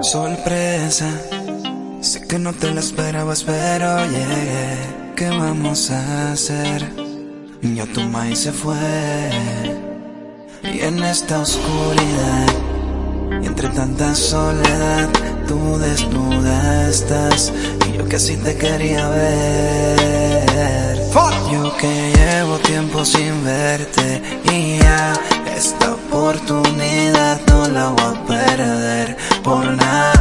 Sorpresa, sé que no te la esperabas, pero llegué. ¿Qué vamos a hacer? Ya tu maíz se fue. Y en esta oscuridad, y entre tanta soledad, tú desnuda estás. Y yo que sí te quería ver. Yo que llevo tiempo sin verte y ya esta oportunidad no la voy a perder por nada.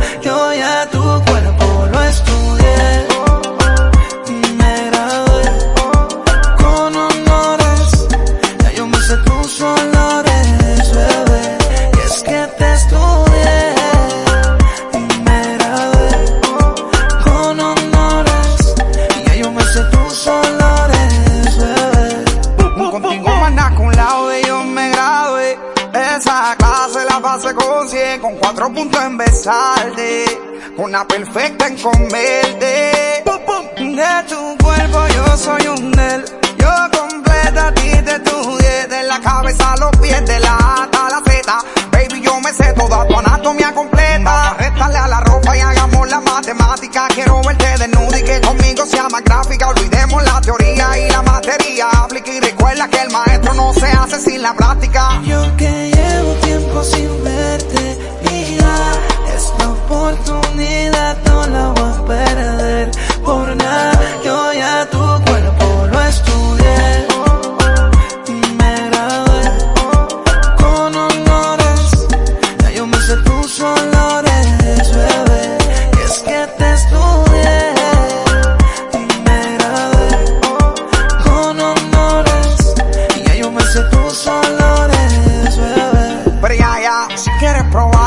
Con 100, con cuatro puntos en besarte, con una perfecta en comerte. De tu cuerpo yo soy un del, yo completa a ti te estudié, de la cabeza a los pies, de la A a la Z. Baby, yo me sé toda tu anatomía completa. Réstale a la ropa y hagamos la matemática. Quiero verte desnuda y que conmigo sea más gráfica. Olvidemos la teoría y la materia. Aplica y recuerda que el maestro no se hace sin la práctica. Tiempo sin verte. Ya esta oportunidad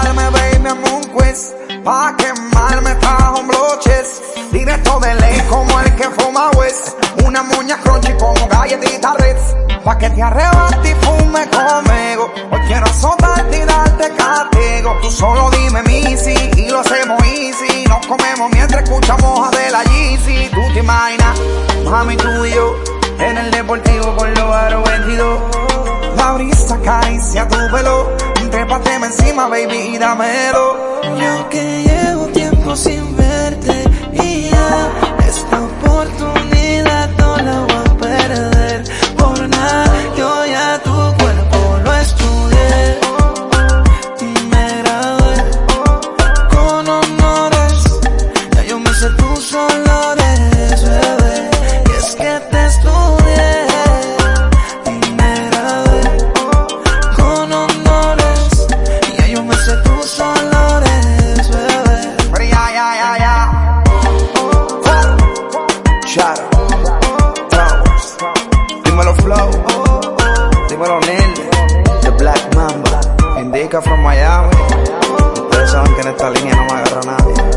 probarme, baby, hazme un quiz. Pa' quemarme trajo bloches. Directo de ley como el que fuma West. Una muña crunchy como galletita Ritz. Pa' que te arrebate y fume conmigo. Hoy quiero azotarte y darte castigo. Solo dime misi y lo hacemos easy. Nos comemos mientras escuchamos a de la Yeezy. Tú te imaginas, mami, tú y yo. En el deportivo por los aros 22. La brisa acaricia tu pelo. Encima, baby, y dámelo. Yo que llevo tiempo sin Miami. Ustedes saben que en esta línea no me agarra nadie.